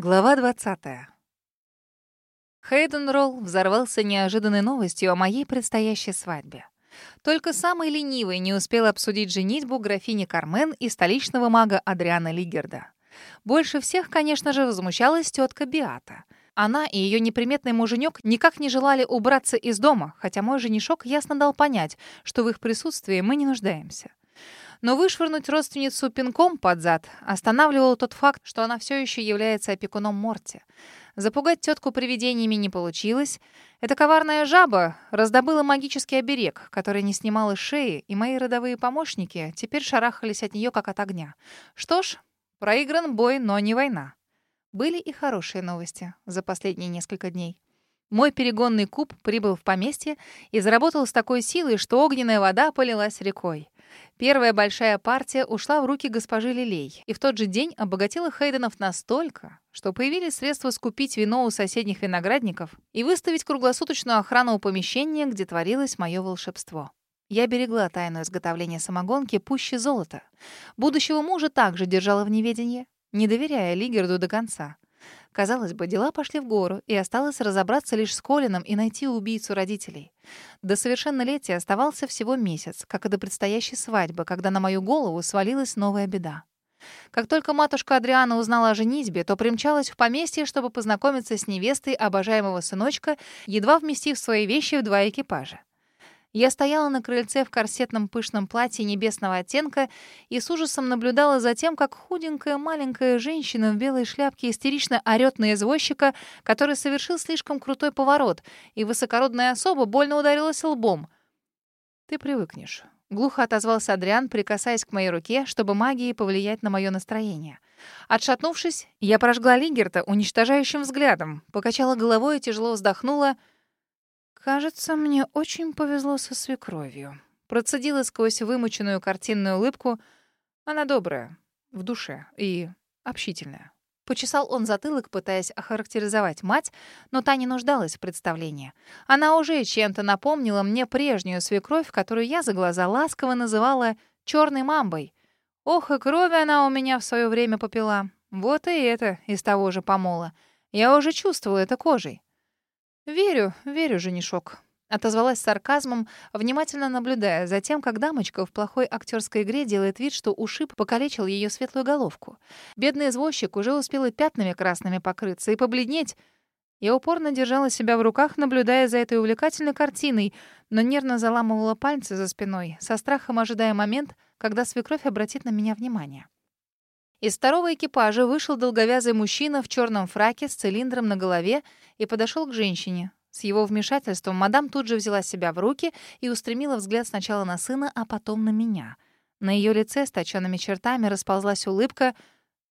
Глава 20. Хейден Ролл взорвался неожиданной новостью о моей предстоящей свадьбе. Только самый ленивый не успел обсудить женитьбу графини Кармен и столичного мага Адриана Лигерда. Больше всех, конечно же, возмущалась тетка Биата. Она и ее неприметный муженек никак не желали убраться из дома, хотя мой женишок ясно дал понять, что в их присутствии мы не нуждаемся. Но вышвырнуть родственницу пинком под зад останавливал тот факт, что она все еще является опекуном Морти. Запугать тетку привидениями не получилось. Эта коварная жаба раздобыла магический оберег, который не снимал из шеи, и мои родовые помощники теперь шарахались от нее как от огня. Что ж, проигран бой, но не война. Были и хорошие новости за последние несколько дней. Мой перегонный куб прибыл в поместье и заработал с такой силой, что огненная вода полилась рекой. Первая большая партия ушла в руки госпожи Лилей, и в тот же день обогатила Хейденов настолько, что появились средства скупить вино у соседних виноградников и выставить круглосуточную охрану у помещения, где творилось мое волшебство. Я берегла тайну изготовления самогонки пуще золота. Будущего мужа также держала в неведении, не доверяя Лигерду до конца. Казалось бы, дела пошли в гору, и осталось разобраться лишь с Колином и найти убийцу родителей. До совершеннолетия оставался всего месяц, как и до предстоящей свадьбы, когда на мою голову свалилась новая беда. Как только матушка Адриана узнала о женитьбе, то примчалась в поместье, чтобы познакомиться с невестой обожаемого сыночка, едва вместив свои вещи в два экипажа. Я стояла на крыльце в корсетном пышном платье небесного оттенка и с ужасом наблюдала за тем, как худенькая маленькая женщина в белой шляпке истерично орёт на извозчика, который совершил слишком крутой поворот, и высокородная особа больно ударилась лбом. «Ты привыкнешь», — глухо отозвался Адриан, прикасаясь к моей руке, чтобы магией повлиять на мое настроение. Отшатнувшись, я прожгла Лигерта уничтожающим взглядом, покачала головой и тяжело вздохнула — «Кажется, мне очень повезло со свекровью». Процедила сквозь вымученную картинную улыбку. Она добрая, в душе и общительная. Почесал он затылок, пытаясь охарактеризовать мать, но та не нуждалась в представлении. Она уже чем-то напомнила мне прежнюю свекровь, которую я за глаза ласково называла «черной мамбой». Ох, и крови она у меня в свое время попила. Вот и это из того же помола. Я уже чувствовала это кожей. «Верю, верю, женишок», — отозвалась сарказмом, внимательно наблюдая за тем, как дамочка в плохой актерской игре делает вид, что ушиб покалечил ее светлую головку. Бедный извозчик уже успел и пятнами красными покрыться, и побледнеть. Я упорно держала себя в руках, наблюдая за этой увлекательной картиной, но нервно заламывала пальцы за спиной, со страхом ожидая момент, когда свекровь обратит на меня внимание. Из второго экипажа вышел долговязый мужчина в черном фраке с цилиндром на голове и подошел к женщине. С его вмешательством мадам тут же взяла себя в руки и устремила взгляд сначала на сына, а потом на меня. На ее лице с точенными чертами расползлась улыбка.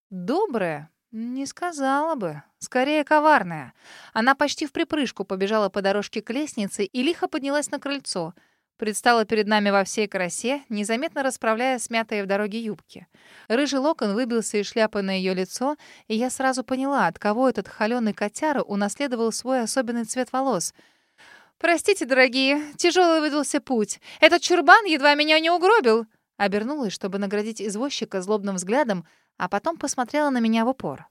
«Добрая?» «Не сказала бы. Скорее, коварная». Она почти в припрыжку побежала по дорожке к лестнице и лихо поднялась на крыльцо — предстала перед нами во всей красе, незаметно расправляя смятые в дороге юбки. Рыжий локон выбился из шляпы на ее лицо, и я сразу поняла, от кого этот холеный котяра унаследовал свой особенный цвет волос. «Простите, дорогие, тяжелый выдался путь. Этот чурбан едва меня не угробил!» Обернулась, чтобы наградить извозчика злобным взглядом, а потом посмотрела на меня в упор.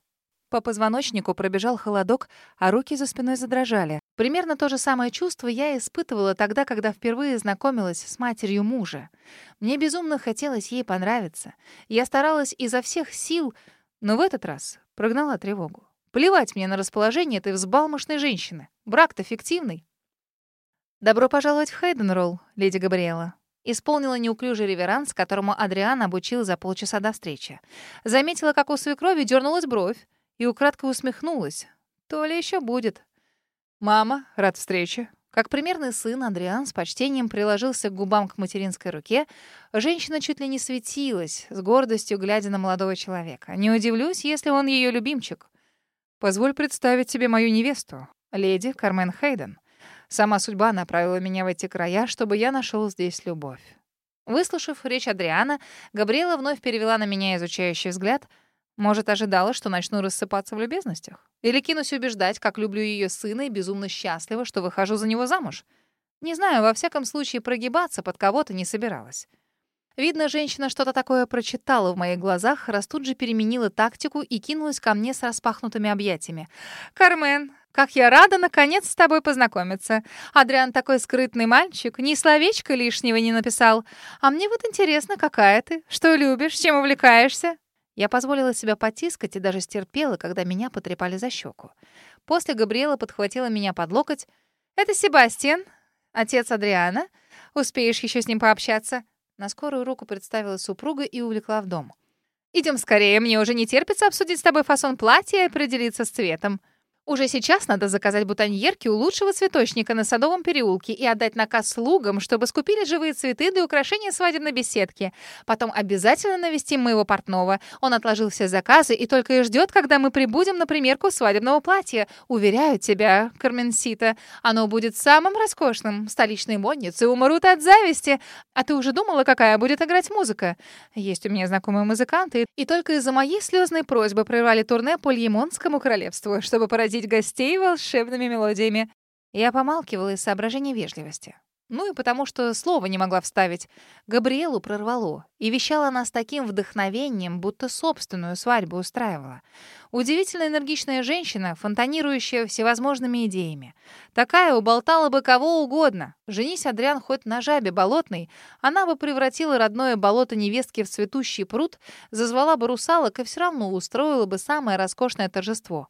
По позвоночнику пробежал холодок, а руки за спиной задрожали. Примерно то же самое чувство я испытывала тогда, когда впервые знакомилась с матерью мужа. Мне безумно хотелось ей понравиться. Я старалась изо всех сил, но в этот раз прогнала тревогу. Плевать мне на расположение этой взбалмошной женщины. Брак-то фиктивный. «Добро пожаловать в Хейденролл, леди Габриэла», Исполнила неуклюжий реверанс, которому Адриан обучил за полчаса до встречи. Заметила, как у свекрови дернулась бровь и украдкой усмехнулась. То ли еще будет. «Мама, рад встрече». Как примерный сын, Андриан с почтением приложился к губам к материнской руке. Женщина чуть ли не светилась, с гордостью глядя на молодого человека. Не удивлюсь, если он ее любимчик. «Позволь представить тебе мою невесту, леди Кармен Хейден. Сама судьба направила меня в эти края, чтобы я нашел здесь любовь». Выслушав речь Адриана, Габриэла вновь перевела на меня изучающий взгляд — может, ожидала, что начну рассыпаться в любезностях? Или кинусь убеждать, как люблю ее сына и безумно счастлива, что выхожу за него замуж? Не знаю, во всяком случае, прогибаться под кого-то не собиралась. Видно, женщина что-то такое прочитала в моих глазах, раз тут же переменила тактику и кинулась ко мне с распахнутыми объятиями. «Кармен, как я рада, наконец, с тобой познакомиться. Адриан такой скрытный мальчик, ни словечко лишнего не написал. А мне вот интересно, какая ты, что любишь, чем увлекаешься?» Я позволила себя потискать и даже стерпела, когда меня потрепали за щеку. После Габриэла подхватила меня под локоть. «Это Себастьян, отец Адриана. Успеешь еще с ним пообщаться?» На скорую руку представила супруга и увлекла в дом. «Идем скорее, мне уже не терпится обсудить с тобой фасон платья и определиться с цветом». Уже сейчас надо заказать бутоньерки у лучшего цветочника на Садовом переулке и отдать наказ слугам, чтобы скупили живые цветы для украшения свадебной беседки. Потом обязательно навестим моего портного. Он отложил все заказы и только и ждет, когда мы прибудем на примерку свадебного платья. Уверяю тебя, Карменсита, оно будет самым роскошным. Столичные модницы умрут от зависти. А ты уже думала, какая будет играть музыка? Есть у меня знакомые музыканты, и только из-за моей слезной просьбы прервали турне по Льемонскому королевству, чтобы поразить поразить гостей волшебными мелодиями. Я помалкивала из соображения вежливости. Ну и потому, что слова не могла вставить. Габриэлу прорвало, и вещала она с таким вдохновением, будто собственную свадьбу устраивала. Удивительно энергичная женщина, фонтанирующая всевозможными идеями. Такая уболтала бы кого угодно. Женись Адриан хоть на жабе болотной, она бы превратила родное болото невестки в цветущий пруд, зазвала бы русалок и все равно устроила бы самое роскошное торжество.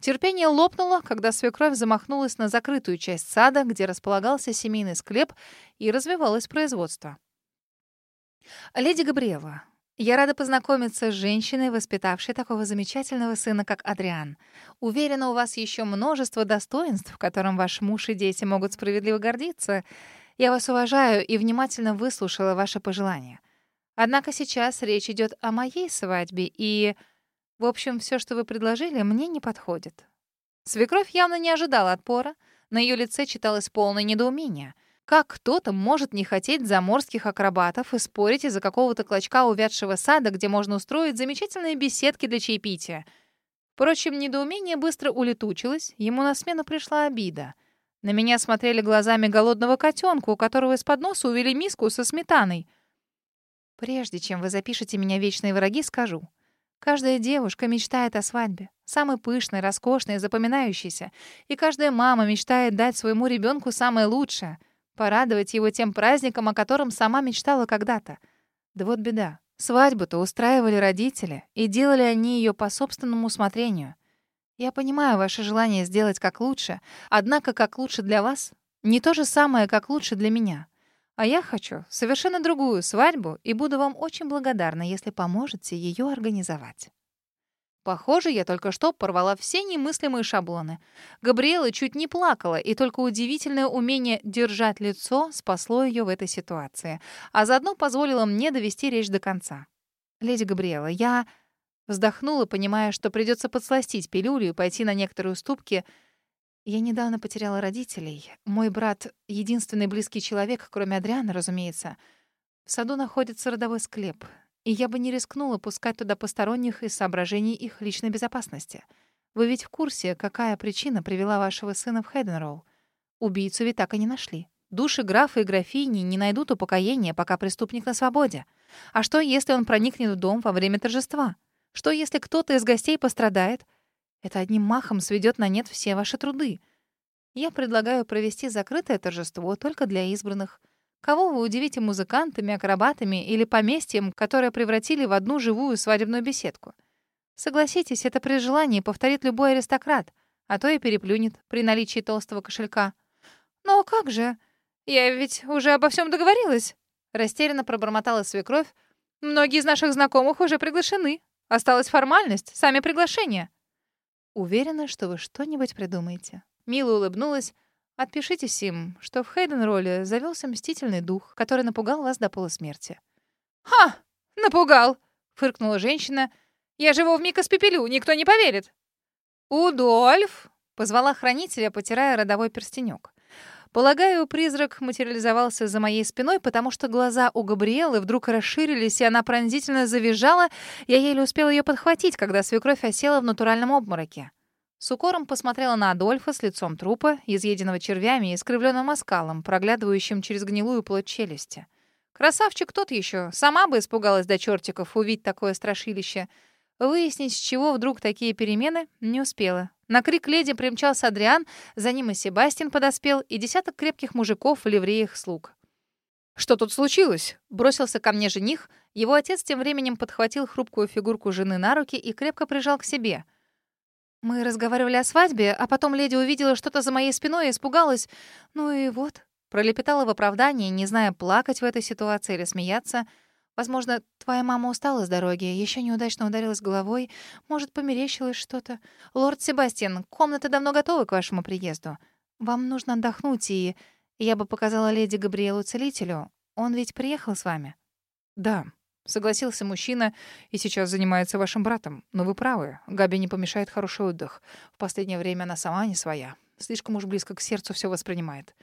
Терпение лопнуло, когда свекровь замахнулась на закрытую часть сада, где располагался семейный склеп и развивалось производство. «Леди Габриэла, я рада познакомиться с женщиной, воспитавшей такого замечательного сына, как Адриан. Уверена, у вас еще множество достоинств, которым ваш муж и дети могут справедливо гордиться. Я вас уважаю и внимательно выслушала ваши пожелания. Однако сейчас речь идет о моей свадьбе, и...» В общем, все, что вы предложили, мне не подходит». Свекровь явно не ожидала отпора. На ее лице читалось полное недоумение. Как кто-то может не хотеть заморских акробатов и спорить из-за какого-то клочка увядшего сада, где можно устроить замечательные беседки для чаепития? Впрочем, недоумение быстро улетучилось, ему на смену пришла обида. На меня смотрели глазами голодного котенка, у которого из-под носа увели миску со сметаной. «Прежде чем вы запишете меня вечные враги, скажу. Каждая девушка мечтает о свадьбе, самой пышной, роскошной, запоминающейся. И каждая мама мечтает дать своему ребенку самое лучшее, порадовать его тем праздником, о котором сама мечтала когда-то. Да вот беда. Свадьбу-то устраивали родители, и делали они ее по собственному усмотрению. Я понимаю ваше желание сделать как лучше, однако как лучше для вас — не то же самое, как лучше для меня. А я хочу совершенно другую свадьбу и буду вам очень благодарна, если поможете ее организовать. Похоже, я только что порвала все немыслимые шаблоны. Габриэла чуть не плакала, и только удивительное умение держать лицо спасло ее в этой ситуации, а заодно позволило мне довести речь до конца. «Леди Габриэла, я...» Вздохнула, понимая, что придется подсластить пилюлю и пойти на некоторые уступки — я недавно потеряла родителей. Мой брат — единственный близкий человек, кроме Адриана, разумеется. В саду находится родовой склеп, и я бы не рискнула пускать туда посторонних из соображений их личной безопасности. Вы ведь в курсе, какая причина привела вашего сына в Хейденролл? Убийцу ведь так и не нашли. Души графа и графини не найдут упокоения, пока преступник на свободе. А что, если он проникнет в дом во время торжества? Что, если кто-то из гостей пострадает — это одним махом сведет на нет все ваши труды. Я предлагаю провести закрытое торжество только для избранных. Кого вы удивите музыкантами, акробатами или поместьем, которое превратили в одну живую свадебную беседку? Согласитесь, это при желании повторит любой аристократ, а то и переплюнет при наличии толстого кошелька. «Но как же? Я ведь уже обо всем договорилась!» Растерянно пробормотала свекровь. «Многие из наших знакомых уже приглашены. Осталась формальность, сами приглашения». Уверена, что вы что-нибудь придумаете. Мила улыбнулась. Отпишитесь им, что в Хейден-ролле завелся мстительный дух, который напугал вас до полусмерти. «Ха! Напугал!» — фыркнула женщина. «Я же его вмиг испепелю, никто не поверит!» «Удольф!» — позвала хранителя, потирая родовой перстенек. Полагаю, призрак материализовался за моей спиной, потому что глаза у Габриэлы вдруг расширились, и она пронзительно завизжала. Я еле успела ее подхватить, когда свекровь осела в натуральном обмороке. С укором посмотрела на Адольфа с лицом трупа, изъеденного червями и искривленным оскалом, проглядывающим через гнилую плоть челюсти. Красавчик тот еще. Сама бы испугалась до чертиков увидеть такое страшилище. Выяснить, с чего вдруг такие перемены, не успела. На крик леди примчался Адриан, за ним и Себастьян подоспел, и десяток крепких мужиков в ливреях слуг. «Что тут случилось?» — бросился ко мне жених. Его отец тем временем подхватил хрупкую фигурку жены на руки и крепко прижал к себе. «Мы разговаривали о свадьбе, а потом леди увидела что-то за моей спиной и испугалась. Ну и вот». Пролепетала в оправдании, не зная, плакать в этой ситуации или смеяться — Возможно, твоя мама устала с дороги, еще неудачно ударилась головой, может, померещилось что-то. Лорд Себастьян, комнаты давно готовы к вашему приезду. Вам нужно отдохнуть, и я бы показала леди Габриэлу целителю. Он ведь приехал с вами. Да, согласился мужчина и сейчас занимается вашим братом. Но вы правы, Габи не помешает хороший отдых. В последнее время она сама не своя. Слишком уж близко к сердцу все воспринимает.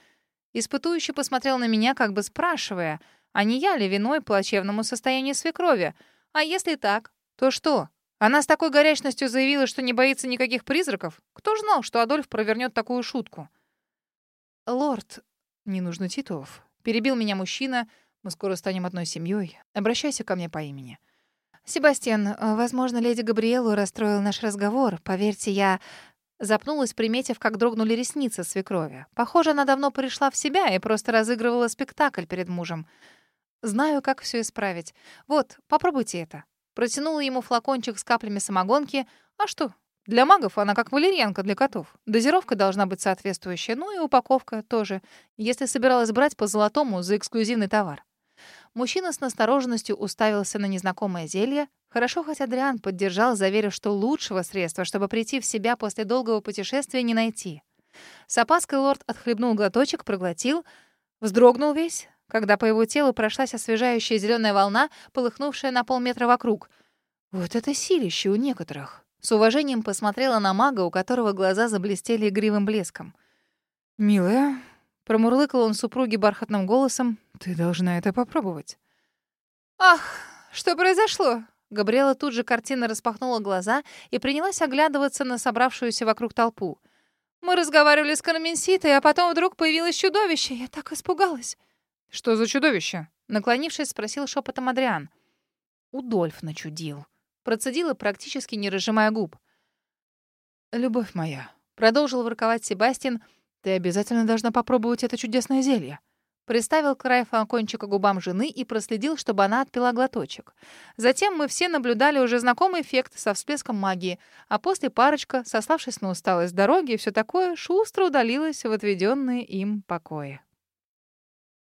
Испытующий посмотрел на меня, как бы спрашивая — а не я ли виной плачевному состоянию свекрови? А если так, то что? Она с такой горячностью заявила, что не боится никаких призраков. Кто ж знал, что Адольф провернет такую шутку? «Лорд, не нужно титулов», — перебил меня мужчина. «Мы скоро станем одной семьей. Обращайся ко мне по имени». «Себастьян, возможно, леди Габриэлу расстроил наш разговор. Поверьте, я Запнулась, приметив, как дрогнули ресницы свекрови. Похоже, она давно пришла в себя и просто разыгрывала спектакль перед мужем. Знаю, как все исправить. Вот, попробуйте это. Протянула ему флакончик с каплями самогонки. А что? Для магов она как валерьянка для котов. Дозировка должна быть соответствующая, ну и упаковка тоже, если собиралась брать по золотому за эксклюзивный товар. Мужчина с настороженностью уставился на незнакомое зелье. Хорошо, хоть Адриан поддержал, заверив, что лучшего средства, чтобы прийти в себя после долгого путешествия, не найти. С опаской лорд отхлебнул глоточек, проглотил, вздрогнул весь, когда по его телу прошлась освежающая зеленая волна, полыхнувшая на полметра вокруг. Вот это силище у некоторых. С уважением посмотрела на мага, у которого глаза заблестели игривым блеском. «Милая, Промурлыкал он супруге бархатным голосом. «Ты должна это попробовать». «Ах, что произошло?» Габриэла тут же картина распахнула глаза и принялась оглядываться на собравшуюся вокруг толпу. «Мы разговаривали с Карменситой, а потом вдруг появилось чудовище. Я так испугалась». «Что за чудовище?» Наклонившись, спросил шепотом Адриан. Удольф начудил. Процедила, практически не разжимая губ. «Любовь моя», — продолжил ворковать Себастьян, — ты обязательно должна попробовать это чудесное зелье. Приставил край флакончика губам жены и проследил, чтобы она отпила глоточек. Затем мы все наблюдали уже знакомый эффект со всплеском магии, а после парочка, сославшись на усталость дороги и все такое, шустро удалилась в отведенные им покои.